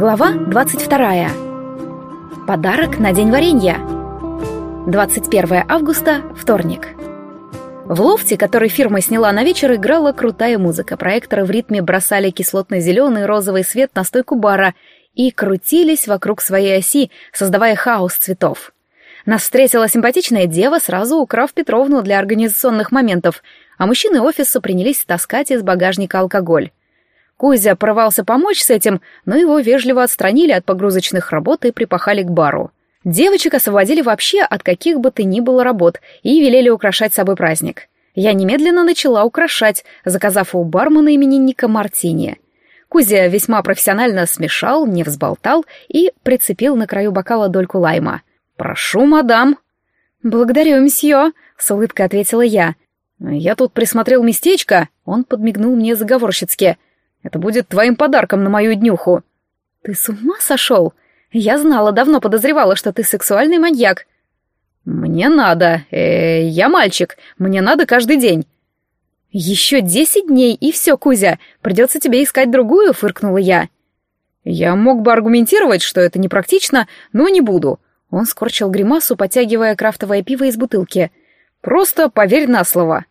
Глава 22. Подарок на день варенья. 21 августа, вторник. В лофте, который фирма сняла на вечер, играла крутая музыка. Проекторы в ритме бросали кислотно-зеленый розовый свет на стойку бара и крутились вокруг своей оси, создавая хаос цветов. Нас встретила симпатичная дева, сразу украв Петровну для организационных моментов, а мужчины офиса принялись таскать из багажника алкоголь. Кузя порывался помочь с этим, но его вежливо отстранили от погрузочных работ и припахали к бару. Девочек освободили вообще от каких бы то ни было работ и велели украшать собой праздник. Я немедленно начала украшать, заказав у бармена именинника мартини. Кузя весьма профессионально смешал, не взболтал и прицепил на краю бокала дольку лайма. «Прошу, мадам». «Благодарю, месье», — с улыбкой ответила я. «Я тут присмотрел местечко», — он подмигнул мне заговорщицки — это будет твоим подарком на мою днюху». «Ты с ума сошел? Я знала, давно подозревала, что ты сексуальный маньяк». «Мне надо. Э, я мальчик. Мне надо каждый день». «Еще десять дней, и все, Кузя. Придется тебе искать другую», — фыркнула я. «Я мог бы аргументировать, что это непрактично, но не буду». Он скорчил гримасу, потягивая крафтовое пиво из бутылки. «Просто поверь на слово».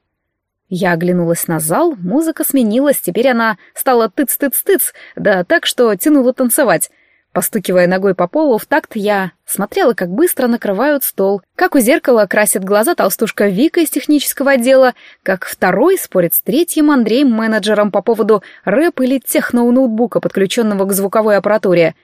Я оглянулась на зал, музыка сменилась, теперь она стала тыц-тыц-тыц, да так, что тянула танцевать. Постукивая ногой по полу в такт, я смотрела, как быстро накрывают стол, как у зеркала красит глаза толстушка Вика из технического отдела, как второй спорит с третьим Андреем менеджером по поводу рэп или техно-ноутбука, подключенного к звуковой аппаратуре.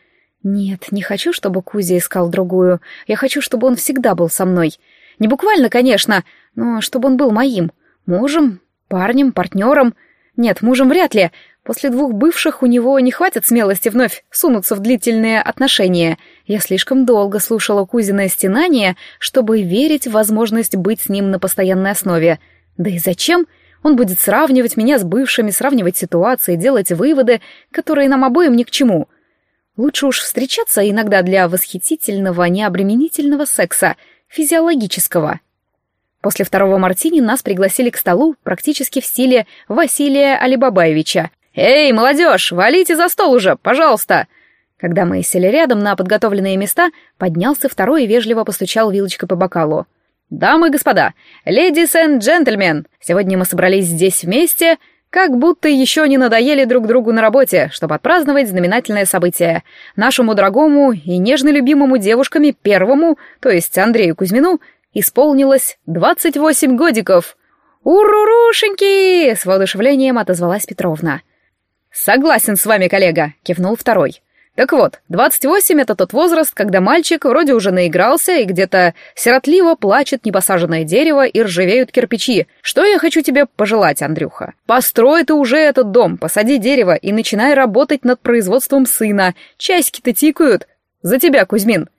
Нет, не хочу, чтобы Кузя искал другую. Я хочу, чтобы он всегда был со мной. Не буквально, конечно, но чтобы он был моим. Мужем? Парнем? Партнером? Нет, мужем вряд ли. После двух бывших у него не хватит смелости вновь сунуться в длительные отношения. Я слишком долго слушала Кузиное стенание, чтобы верить в возможность быть с ним на постоянной основе. Да и зачем? Он будет сравнивать меня с бывшими, сравнивать ситуации, делать выводы, которые нам обоим ни к чему. Лучше уж встречаться иногда для восхитительного, необременительного секса, физиологического. После второго мартини нас пригласили к столу практически в стиле Василия Алибабаевича. «Эй, молодежь, валите за стол уже, пожалуйста!» Когда мы сели рядом на подготовленные места, поднялся второй и вежливо постучал вилочкой по бокалу. «Дамы и господа, ледис и джентльмен, сегодня мы собрались здесь вместе, как будто еще не надоели друг другу на работе, чтобы отпраздновать знаменательное событие. Нашему дорогому и нежно любимому девушками первому, то есть Андрею Кузьмину, исполнилось двадцать восемь годиков. «Урурушеньки!» — с воодушевлением отозвалась Петровна. «Согласен с вами, коллега», — кивнул второй. «Так вот, двадцать восемь — это тот возраст, когда мальчик вроде уже наигрался и где-то сиротливо плачет непосаженное дерево и ржавеют кирпичи. Что я хочу тебе пожелать, Андрюха? Построй ты уже этот дом, посади дерево и начинай работать над производством сына. Часики-то тикают. За тебя, Кузьмин».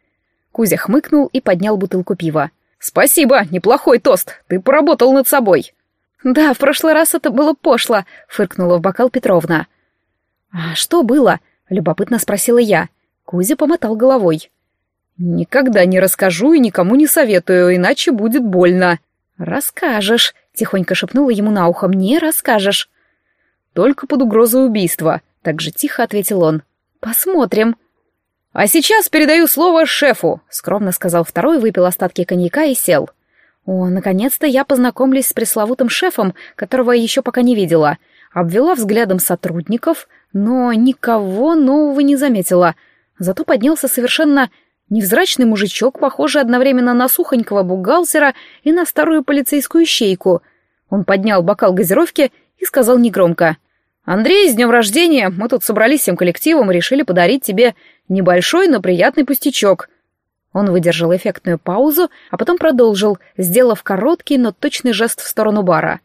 Кузя хмыкнул и поднял бутылку пива. «Спасибо, неплохой тост. Ты поработал над собой». «Да, в прошлый раз это было пошло», — фыркнула в бокал Петровна. «А что было?» — любопытно спросила я. Кузя помотал головой. «Никогда не расскажу и никому не советую, иначе будет больно». «Расскажешь», — тихонько шепнула ему на ухо, — «мне расскажешь». «Только под угрозой убийства», — так же тихо ответил он. «Посмотрим». «А сейчас передаю слово шефу», — скромно сказал второй, выпил остатки коньяка и сел. «О, наконец-то я познакомлюсь с пресловутым шефом, которого еще пока не видела. Обвела взглядом сотрудников, но никого нового не заметила. Зато поднялся совершенно невзрачный мужичок, похожий одновременно на сухонького бухгалтера и на старую полицейскую щейку. Он поднял бокал газировки и сказал негромко. «Андрей, с днем рождения! Мы тут собрались всем коллективом и решили подарить тебе Небольшой, но приятный пустячок. Он выдержал эффектную паузу, а потом продолжил, сделав короткий, но точный жест в сторону бара.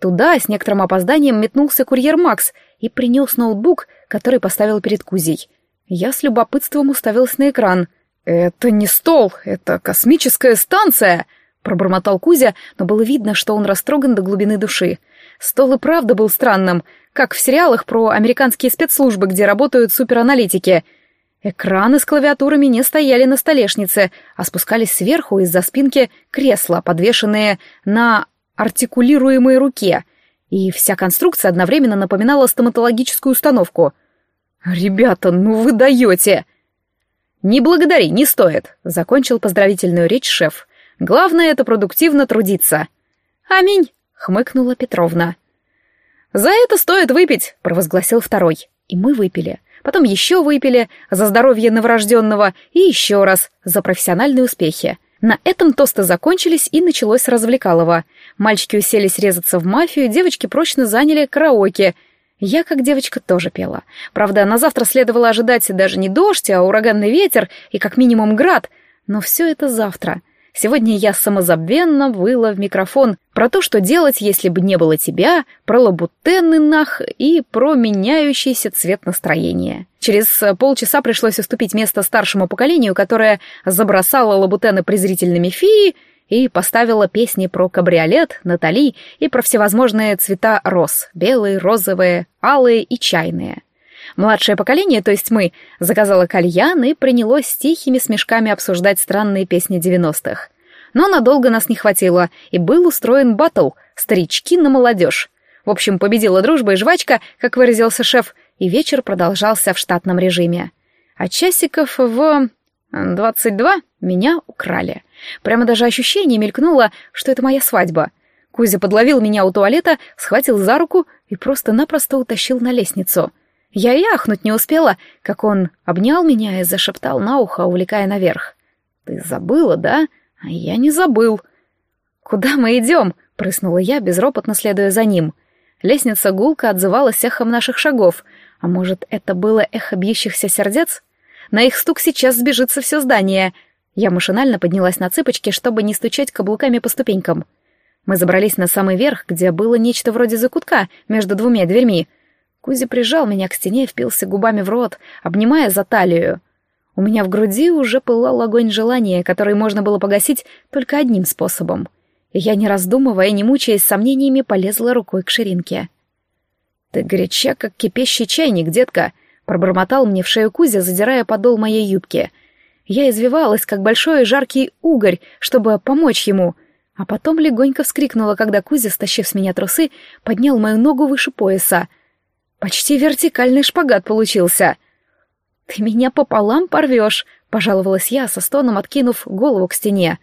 Туда с некоторым опозданием метнулся курьер Макс и принес ноутбук, который поставил перед Кузей. Я с любопытством уставилась на экран. «Это не стол, это космическая станция!» пробормотал Кузя, но было видно, что он растроган до глубины души. Стол и правда был странным, как в сериалах про американские спецслужбы, где работают супераналитики — Экраны с клавиатурами не стояли на столешнице, а спускались сверху из-за спинки кресла, подвешенные на артикулируемой руке, и вся конструкция одновременно напоминала стоматологическую установку. «Ребята, ну вы даете!» «Не благодари, не стоит», — закончил поздравительную речь шеф. «Главное — это продуктивно трудиться». «Аминь», — хмыкнула Петровна. «За это стоит выпить», — провозгласил второй. И мы выпили. Потом еще выпили за здоровье новорожденного и еще раз за профессиональные успехи. На этом тосты закончились и началось развлекалово. Мальчики уселись резаться в мафию, девочки прочно заняли караоке — я, как девочка, тоже пела. Правда, на завтра следовало ожидать даже не дождь, а ураганный ветер и как минимум град. Но все это завтра. Сегодня я самозабвенно выла в микрофон про то, что делать, если бы не было тебя, про лабутены нах и про меняющийся цвет настроения. Через полчаса пришлось уступить место старшему поколению, которое забросало лабутены презрительными фии, и поставила песни про кабриолет, Натали и про всевозможные цвета роз — белые, розовые, алые и чайные. Младшее поколение, то есть мы, заказала кальян и принялось с тихими смешками обсуждать странные песни девяностых. Но надолго нас не хватило, и был устроен батл «Старички на молодежь». В общем, победила дружба и жвачка, как выразился шеф, и вечер продолжался в штатном режиме. А часиков в... двадцать два меня украли. Прямо даже ощущение мелькнуло, что это моя свадьба. Кузя подловил меня у туалета, схватил за руку и просто-напросто утащил на лестницу. Я и ахнуть не успела, как он обнял меня и зашептал на ухо, увлекая наверх. «Ты забыла, да? А я не забыл». «Куда мы идем?» — прыснула я, безропотно следуя за ним. Лестница гулко отзывалась эхом наших шагов. А может, это было эхо бьющихся сердец? На их стук сейчас сбежится все здание — я машинально поднялась на цыпочки, чтобы не стучать каблуками по ступенькам. Мы забрались на самый верх, где было нечто вроде закутка между двумя дверьми. Кузя прижал меня к стене и впился губами в рот, обнимая за талию. У меня в груди уже пылал огонь желания, который можно было погасить только одним способом. И я, не раздумывая не мучаясь сомнениями, полезла рукой к ширинке. «Ты горяча, как кипящий чайник, детка», — пробормотал мне в шею Кузя, задирая подол моей юбки — я извивалась, как большой жаркий угорь, чтобы помочь ему, а потом легонько вскрикнула, когда Кузя, стащив с меня трусы, поднял мою ногу выше пояса. Почти вертикальный шпагат получился. «Ты меня пополам порвешь», — пожаловалась я, со стоном откинув голову к стене.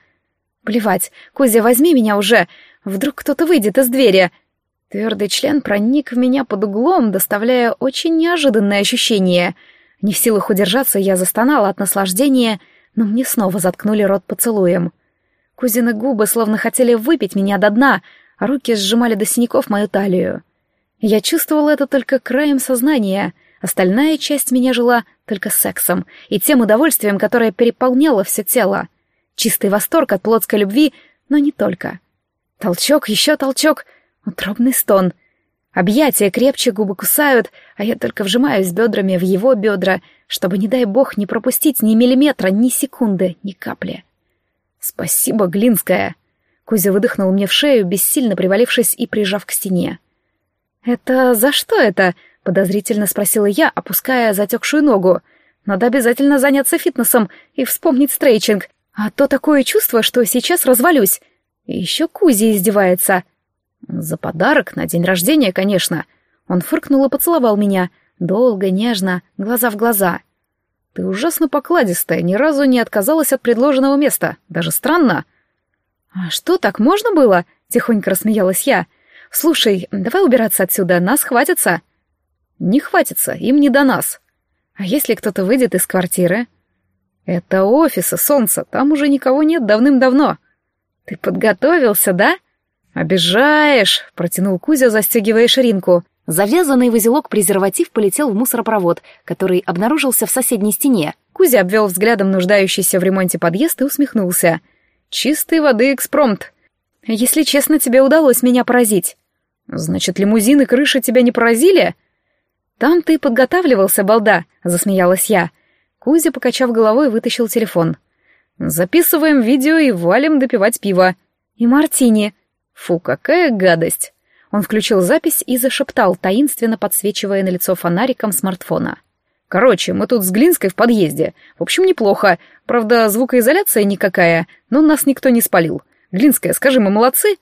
«Плевать, Кузя, возьми меня уже, вдруг кто-то выйдет из двери». Твердый член проник в меня под углом, доставляя очень неожиданное ощущение — не в силах удержаться, я застонала от наслаждения, но мне снова заткнули рот поцелуем. Кузины губы словно хотели выпить меня до дна, а руки сжимали до синяков мою талию. Я чувствовала это только краем сознания, остальная часть меня жила только сексом и тем удовольствием, которое переполняло все тело. Чистый восторг от плотской любви, но не только. Толчок, еще толчок, утробный стон — Объятия крепче, губы кусают, а я только вжимаюсь бедрами в его бедра, чтобы, не дай бог, не пропустить ни миллиметра, ни секунды, ни капли. «Спасибо, Глинская!» Кузя выдохнул мне в шею, бессильно привалившись и прижав к стене. «Это за что это?» — подозрительно спросила я, опуская затекшую ногу. «Надо обязательно заняться фитнесом и вспомнить стрейчинг, а то такое чувство, что сейчас развалюсь. И еще Кузя издевается». «За подарок на день рождения, конечно». Он фыркнул и поцеловал меня. Долго, нежно, глаза в глаза. «Ты ужасно покладистая, ни разу не отказалась от предложенного места. Даже странно». «А что, так можно было?» — тихонько рассмеялась я. «Слушай, давай убираться отсюда, нас хватится». «Не хватится, им не до нас». «А если кто-то выйдет из квартиры?» «Это офисы, солнце, там уже никого нет давным-давно». «Ты подготовился, да?» «Обижаешь!» — протянул Кузя, застегивая ширинку. Завязанный в узелок презерватив полетел в мусоропровод, который обнаружился в соседней стене. Кузя обвел взглядом нуждающийся в ремонте подъезд и усмехнулся. «Чистой воды экспромт. Если честно, тебе удалось меня поразить». «Значит, лимузин и крыша тебя не поразили?» «Там ты подготавливался, балда», — засмеялась я. Кузя, покачав головой, вытащил телефон. «Записываем видео и валим допивать пиво». «И мартини», Фу, какая гадость! Он включил запись и зашептал, таинственно подсвечивая на лицо фонариком смартфона. «Короче, мы тут с Глинской в подъезде. В общем, неплохо. Правда, звукоизоляция никакая, но нас никто не спалил. Глинская, скажи, мы молодцы?»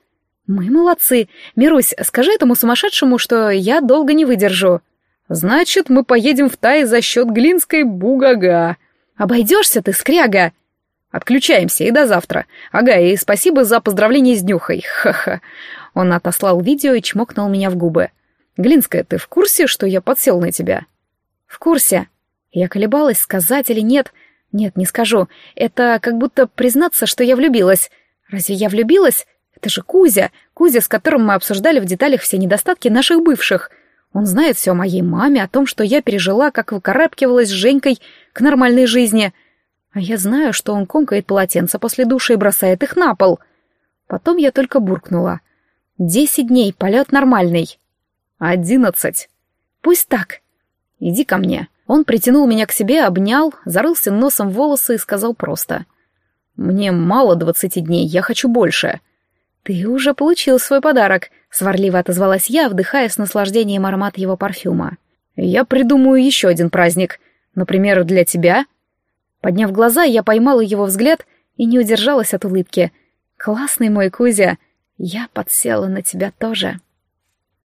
«Мы молодцы. Мирусь, скажи этому сумасшедшему, что я долго не выдержу». Значит, мы поедем в Тай за счет Глинской бугага. Обойдешься ты, скряга. Отключаемся и до завтра. Ага, и спасибо за поздравление с Днюхой. Ха-ха. Он отослал видео и чмокнул меня в губы. Глинская, ты в курсе, что я подсел на тебя? В курсе. Я колебалась, сказать или нет. Нет, не скажу. Это как будто признаться, что я влюбилась. Разве я влюбилась? Это же Кузя. Кузя, с которым мы обсуждали в деталях все недостатки наших бывших. Он знает все о моей маме, о том, что я пережила, как выкарабкивалась с Женькой к нормальной жизни — а я знаю, что он комкает полотенца после душа и бросает их на пол. Потом я только буркнула. Десять дней, полет нормальный. Одиннадцать. Пусть так. Иди ко мне. Он притянул меня к себе, обнял, зарылся носом в волосы и сказал просто. «Мне мало двадцати дней, я хочу больше». «Ты уже получил свой подарок», — сварливо отозвалась я, вдыхая с наслаждением аромат его парфюма. «Я придумаю еще один праздник. Например, для тебя Подняв глаза, я поймала его взгляд и не удержалась от улыбки. «Классный мой Кузя! Я подсела на тебя тоже!»